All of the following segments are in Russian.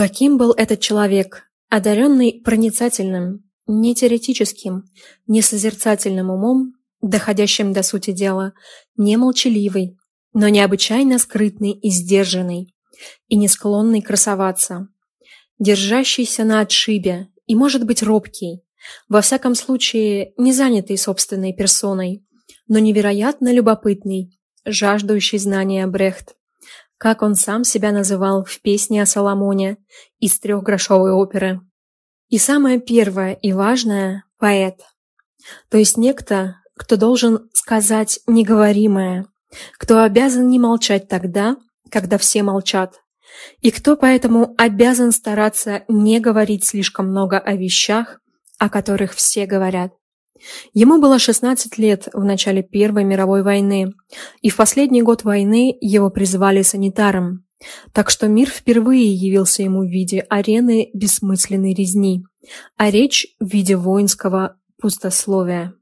Таким был этот человек, одаренный проницательным, не теоретическим, не созерцательным умом, доходящим до сути дела, не молчаливый, но необычайно скрытный и сдержанный, и не склонный красоваться, держащийся на отшибе и, может быть, робкий, во всяком случае, не занятый собственной персоной, но невероятно любопытный, жаждущий знания Брехт, как он сам себя называл в песне о Соломоне из трехгрошовой оперы. И самое первое и важное – поэт. То есть некто, кто должен сказать неговоримое, кто обязан не молчать тогда, когда все молчат, и кто поэтому обязан стараться не говорить слишком много о вещах, о которых все говорят. Ему было 16 лет в начале Первой мировой войны, и в последний год войны его призвали санитаром. Так что мир впервые явился ему в виде арены бессмысленной резни, а речь в виде воинского пустословия.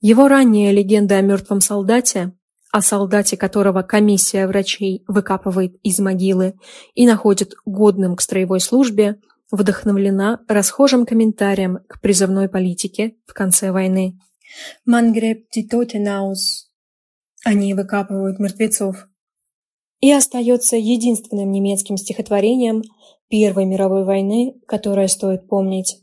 Его ранняя легенда о мертвом солдате, о солдате которого комиссия врачей выкапывает из могилы и находит годным к строевой службе, вдохновлена расхожим комментарием к призывной политике в конце войны. «Мангреб титотенаус» Они выкапывают мертвецов. И остается единственным немецким стихотворением Первой мировой войны, которое стоит помнить.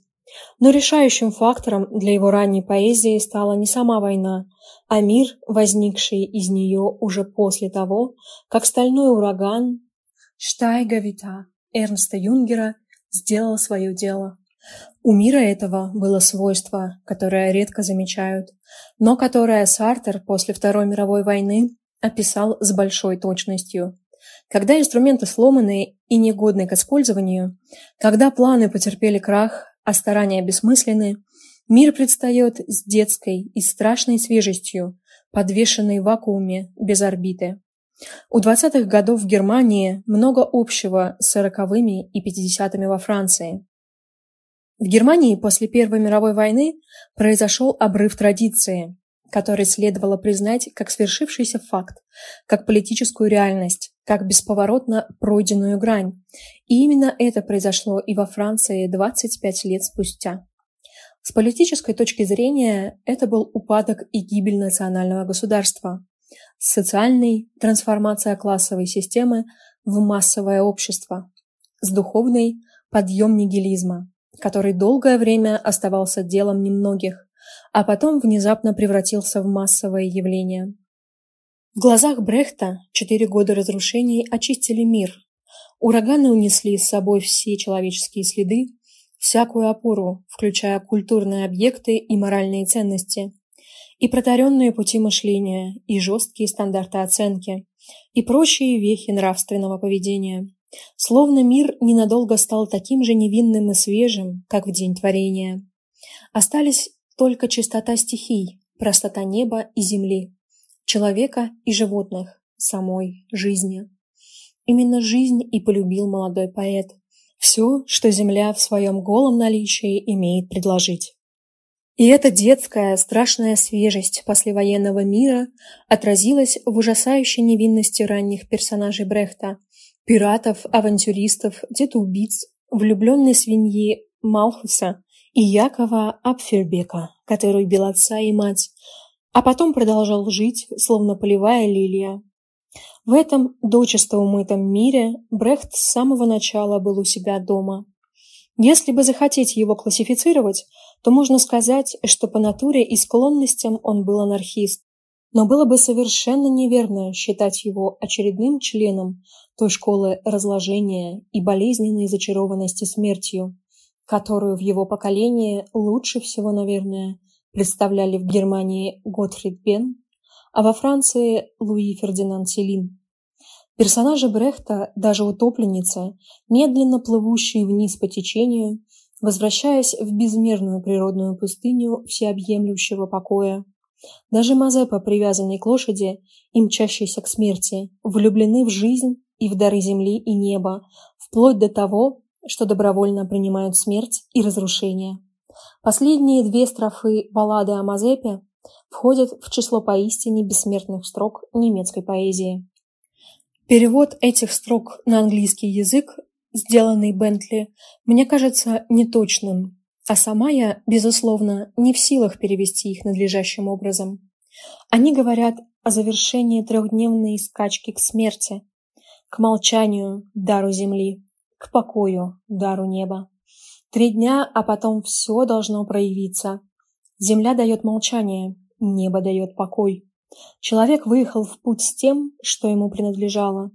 Но решающим фактором для его ранней поэзии стала не сама война, а мир, возникший из нее уже после того, как стальной ураган Штайгавита Эрнста Юнгера сделал свое дело. У мира этого было свойство, которое редко замечают, но которое Сартер после Второй мировой войны описал с большой точностью. Когда инструменты сломаны и негодны к использованию, когда планы потерпели крах, а старания бессмысленны, мир предстает с детской и страшной свежестью, подвешенной в вакууме без орбиты. У 20-х годов в Германии много общего с 40-ми и 50-ми во Франции. В Германии после Первой мировой войны произошел обрыв традиции, который следовало признать как свершившийся факт, как политическую реальность, как бесповоротно пройденную грань. И именно это произошло и во Франции 25 лет спустя. С политической точки зрения это был упадок и гибель национального государства, социальной – трансформация классовой системы в массовое общество, с духовной – подъем нигилизма, который долгое время оставался делом немногих, а потом внезапно превратился в массовое явление. В глазах Брехта четыре года разрушений очистили мир. Ураганы унесли с собой все человеческие следы, всякую опору, включая культурные объекты и моральные ценности, и протаренные пути мышления, и жесткие стандарты оценки, и прочие вехи нравственного поведения. Словно мир ненадолго стал таким же невинным и свежим, как в день творения. Остались только чистота стихий, простота неба и земли, человека и животных, самой жизни. Именно жизнь и полюбил молодой поэт. Все, что земля в своем голом наличии имеет предложить. И эта детская, страшная свежесть послевоенного мира отразилась в ужасающей невинности ранних персонажей Брехта – пиратов, авантюристов, детоубийц, влюбленной свиньи Малхуса и Якова Апфельбека, который бил отца и мать, а потом продолжал жить, словно полевая лилия. В этом дочисто умытом мире Брехт с самого начала был у себя дома. Если бы захотеть его классифицировать – то можно сказать, что по натуре и склонностям он был анархист. Но было бы совершенно неверно считать его очередным членом той школы разложения и болезненной зачарованности смертью, которую в его поколении лучше всего, наверное, представляли в Германии Готфрид Бен, а во Франции Луи Фердинанд Селин. Персонажи Брехта, даже утопленница, медленно плывущие вниз по течению, возвращаясь в безмерную природную пустыню всеобъемлющего покоя. Даже Мазепа, привязанный к лошади и мчащийся к смерти, влюблены в жизнь и в дары земли и неба, вплоть до того, что добровольно принимают смерть и разрушение. Последние две строфы баллады о Мазепе входят в число поистине бессмертных строк немецкой поэзии. Перевод этих строк на английский язык сделанный Бентли, мне кажется неточным, а сама я, безусловно, не в силах перевести их надлежащим образом. Они говорят о завершении трехдневной скачки к смерти, к молчанию, дару земли, к покою, дару неба. Три дня, а потом все должно проявиться. Земля дает молчание, небо дает покой. Человек выехал в путь с тем, что ему принадлежало,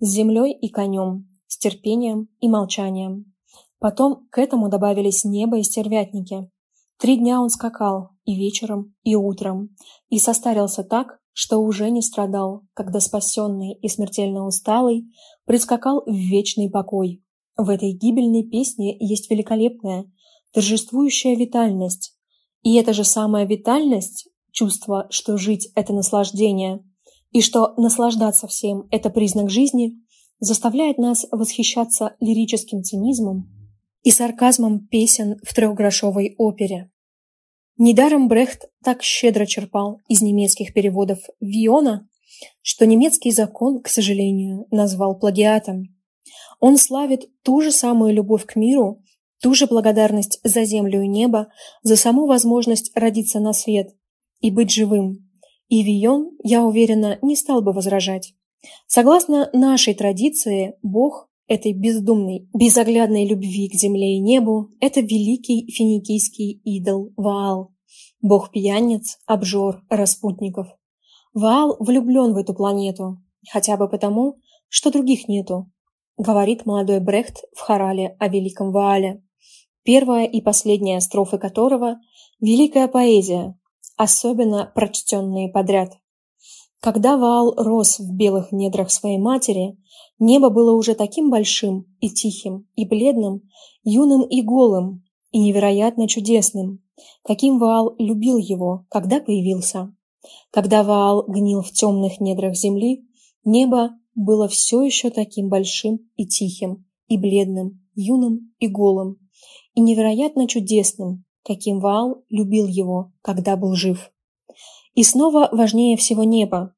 с землей и конем, с терпением и молчанием. Потом к этому добавились небо и стервятники. Три дня он скакал, и вечером, и утром, и состарился так, что уже не страдал, когда спасенный и смертельно усталый прискакал в вечный покой. В этой гибельной песне есть великолепная, торжествующая витальность. И эта же самая витальность, чувство, что жить – это наслаждение, и что наслаждаться всем – это признак жизни, заставляет нас восхищаться лирическим цинизмом и сарказмом песен в трехгрошовой опере. Недаром Брехт так щедро черпал из немецких переводов Виона, что немецкий закон, к сожалению, назвал плагиатом. Он славит ту же самую любовь к миру, ту же благодарность за землю и небо, за саму возможность родиться на свет и быть живым. И Вион, я уверена, не стал бы возражать. Согласно нашей традиции, Бог этой бездумной, безоглядной любви к земле и небу – это великий финикийский идол Ваал, бог пьяниц, обжор, распутников. Ваал влюблен в эту планету, хотя бы потому, что других нету, говорит молодой Брехт в хорале о великом Ваале, первая и последняя строфы которого – великая поэзия, особенно прочтенные подряд. Когда Ваал рос в белых недрах своей матери, небо было уже таким большим и тихим, и бледным, юным и голым, и невероятно чудесным, каким Ваал любил его, когда появился. Когда Ваал гнил в темных недрах земли, небо было все еще таким большим и тихим, и бледным, юным и голым, и невероятно чудесным, каким Ваал любил его, когда был жив. И снова важнее всего небо.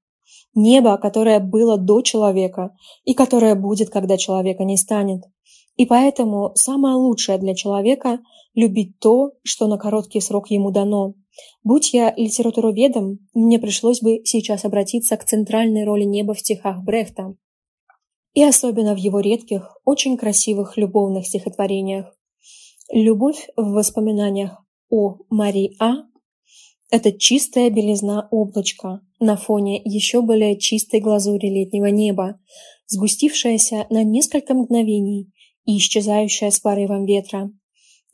Небо, которое было до человека и которое будет, когда человека не станет. И поэтому самое лучшее для человека – любить то, что на короткий срок ему дано. Будь я литературоведом, мне пришлось бы сейчас обратиться к центральной роли неба в стихах Брехта. И особенно в его редких, очень красивых любовных стихотворениях. Любовь в воспоминаниях о Марии А это чистая белизна облачка на фоне еще более чистой глазури летнего неба, сгустившаяся на несколько мгновений и исчезающая с порывом ветра.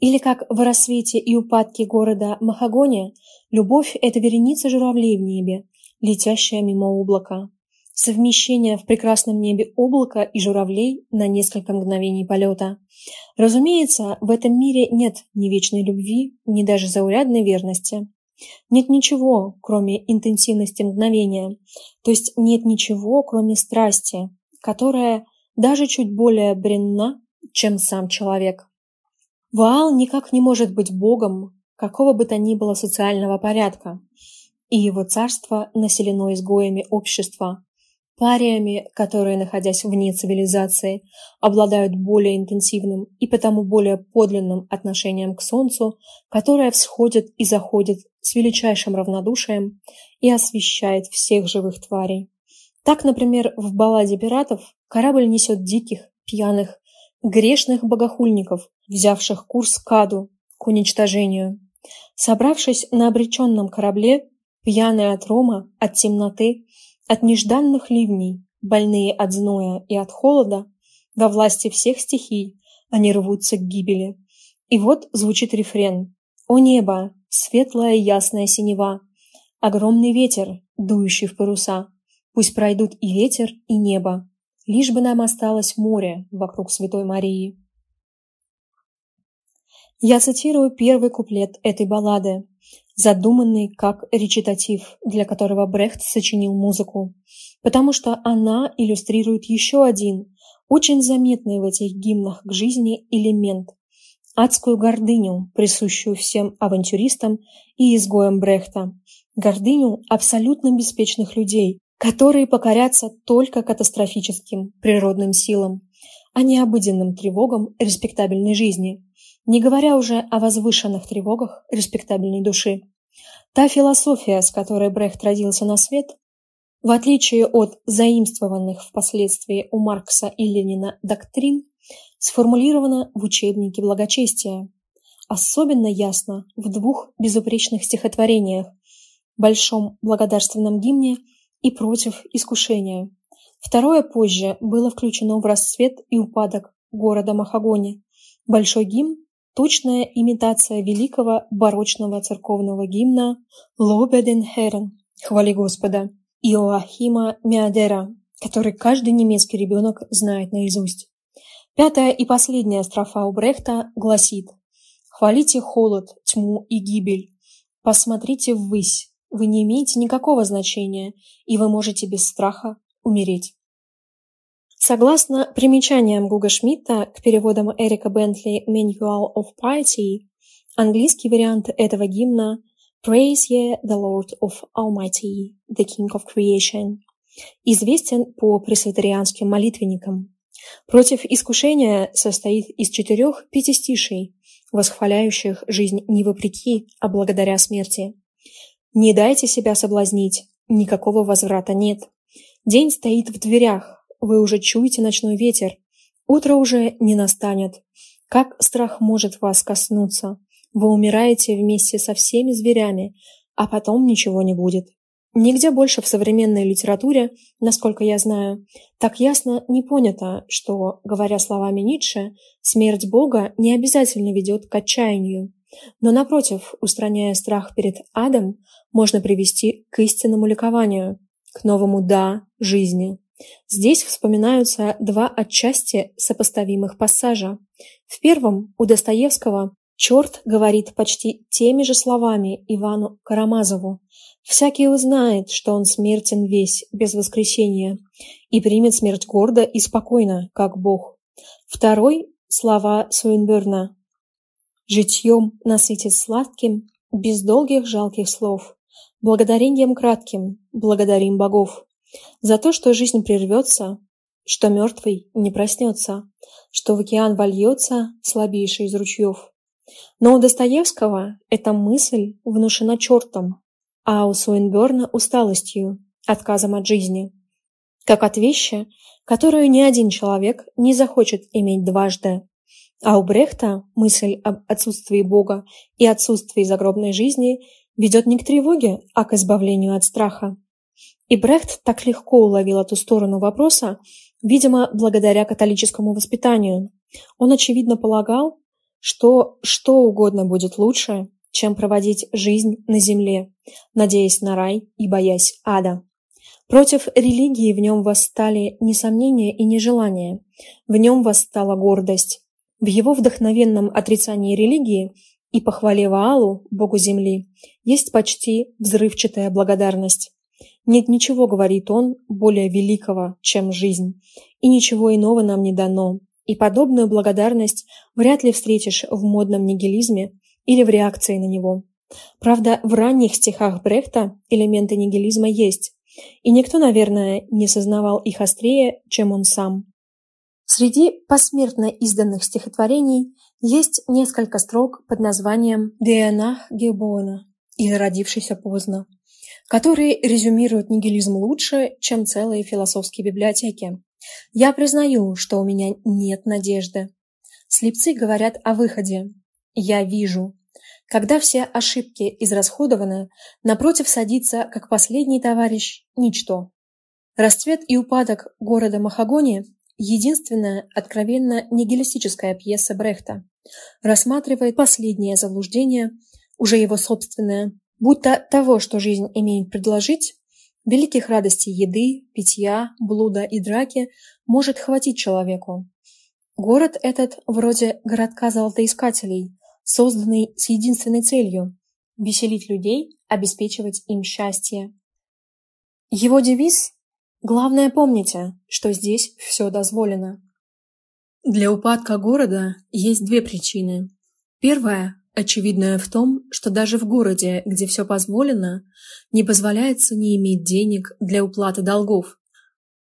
Или как в рассвете и упадке города Махагония, любовь – это вереница журавлей в небе, летящая мимо облака. Совмещение в прекрасном небе облака и журавлей на несколько мгновений полета. Разумеется, в этом мире нет ни вечной любви, ни даже заурядной верности. Нет ничего, кроме интенсивности мгновения, то есть нет ничего, кроме страсти, которая даже чуть более бренна, чем сам человек. Ваал никак не может быть богом какого бы то ни было социального порядка, и его царство населено изгоями общества, париями, которые, находясь вне цивилизации, обладают более интенсивным и потому более подлинным отношением к Солнцу, которое всходит и заходит с величайшим равнодушием и освещает всех живых тварей. Так, например, в балладе пиратов корабль несет диких, пьяных, грешных богохульников, взявших курс к аду, к уничтожению. Собравшись на обреченном корабле, пьяные от рома, от темноты, от нежданных ливней, больные от зноя и от холода, во власти всех стихий, они рвутся к гибели. И вот звучит рефрен. «О небо, светлая ясная синева, огромный ветер, дующий в паруса, пусть пройдут и ветер, и небо, лишь бы нам осталось море вокруг Святой Марии». Я цитирую первый куплет этой баллады, задуманный как речитатив, для которого Брехт сочинил музыку, потому что она иллюстрирует еще один, очень заметный в этих гимнах к жизни элемент – адскую гордыню, присущую всем авантюристам и изгоям Брехта, гордыню абсолютно беспечных людей, которые покорятся только катастрофическим природным силам, а не обыденным тревогам респектабельной жизни, не говоря уже о возвышенных тревогах респектабельной души. Та философия, с которой Брехт родился на свет, в отличие от заимствованных впоследствии у Маркса и Ленина доктрин, сформулирована в учебнике благочестия, особенно ясно в двух безупречных стихотворениях «Большом благодарственном гимне» и «Против искушения». Второе позже было включено в расцвет и упадок города Махагони. Большой гимн – точная имитация великого барочного церковного гимна «Лобеден Херен» – «Хвали Господа» Иоахима Миадера, который каждый немецкий ребенок знает наизусть. Пятая и последняя строфа у Брехта гласит «Хвалите холод, тьму и гибель, посмотрите ввысь, вы не имеете никакого значения, и вы можете без страха умереть». Согласно примечаниям Гуга Шмидта к переводам Эрика Бентли «Manual of Piety», английский вариант этого гимна Praise ye the Lord of Almighty, the King of Creation, известен по пресвитерианским молитвенникам. Против искушения состоит из четырех пятистишей, восхваляющих жизнь не вопреки, а благодаря смерти. Не дайте себя соблазнить, никакого возврата нет. День стоит в дверях, вы уже чуете ночной ветер. Утро уже не настанет. Как страх может вас коснуться? Вы умираете вместе со всеми зверями, а потом ничего не будет. Нигде больше в современной литературе, насколько я знаю, так ясно не понято, что, говоря словами Ницше, смерть Бога не обязательно ведет к отчаянию. Но, напротив, устраняя страх перед адом, можно привести к истинному ликованию, к новому «да» жизни. Здесь вспоминаются два отчасти сопоставимых пассажа. В первом у Достоевского Черт говорит почти теми же словами Ивану Карамазову. Всякий узнает, что он смертен весь, без воскресения, и примет смерть гордо и спокойно, как Бог. Второй – слова Суинберна. «Житьем насытит сладким, без долгих жалких слов, благодарением кратким, благодарим богов. За то, что жизнь прервется, что мертвый не проснется, что в океан вольется слабейший из ручьев. Но у Достоевского эта мысль внушена чертом, а у Суинберна – усталостью, отказом от жизни. Как от вещи, которую ни один человек не захочет иметь дважды. А у Брехта мысль об отсутствии Бога и отсутствии загробной жизни ведет не к тревоге, а к избавлению от страха. И Брехт так легко уловил эту сторону вопроса, видимо, благодаря католическому воспитанию. Он, очевидно, полагал, что что угодно будет лучше, чем проводить жизнь на земле, надеясь на рай и боясь ада. Против религии в нем восстали не сомнения и не желания, в нем восстала гордость. В его вдохновенном отрицании религии и похвале Ваалу, богу земли, есть почти взрывчатая благодарность. Нет ничего, говорит он, более великого, чем жизнь, и ничего иного нам не дано, и подобную благодарность вряд ли встретишь в модном нигилизме или в реакции на него. Правда, в ранних стихах Брехта элементы нигилизма есть, и никто, наверное, не сознавал их острее, чем он сам. Среди посмертно изданных стихотворений есть несколько строк под названием «Деанах Гебона» или «Родившийся поздно», которые резюмируют нигилизм лучше, чем целые философские библиотеки. Я признаю, что у меня нет надежды. Слепцы говорят о выходе. Я вижу. Когда все ошибки израсходованы, напротив садится, как последний товарищ, ничто. Расцвет и упадок города Махагони – единственная откровенно нигилистическая пьеса Брехта. Рассматривает последнее заблуждение, уже его собственное, будто того, что жизнь имеет предложить, Великих радостей еды, питья, блуда и драки может хватить человеку. Город этот вроде городка золотоискателей, созданный с единственной целью – веселить людей, обеспечивать им счастье. Его девиз – «Главное помните, что здесь все дозволено». Для упадка города есть две причины. Первая Очевидное в том, что даже в городе, где все позволено, не позволяется не иметь денег для уплаты долгов.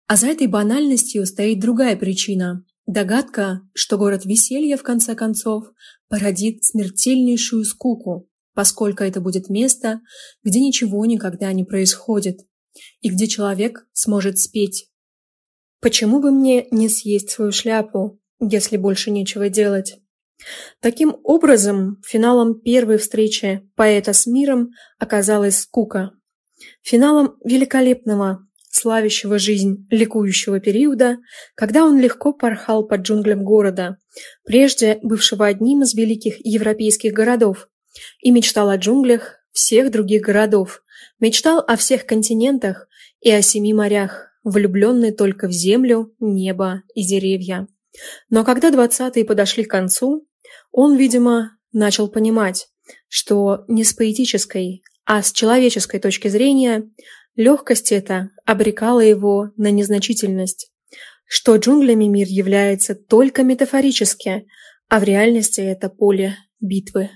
А за этой банальностью стоит другая причина, Догадка, что город веселья в конце концов породит смертельнейшую скуку, поскольку это будет место, где ничего никогда не происходит, и где человек сможет спеть. Почему бы мне не съесть свою шляпу, если больше нечего делать? Таким образом, финалом первой встречи поэта с миром оказалась скука. Финалом великолепного, славящего жизнь, ликующего периода, когда он легко порхал под джунглям города, прежде бывшего одним из великих европейских городов, и мечтал о джунглях всех других городов, мечтал о всех континентах и о семи морях, влюбленный только в землю, небо и деревья. Но когда двадцатые подошли к концу, он, видимо, начал понимать, что не с поэтической, а с человеческой точки зрения легкость эта обрекала его на незначительность, что джунглями мир является только метафорически, а в реальности это поле битвы.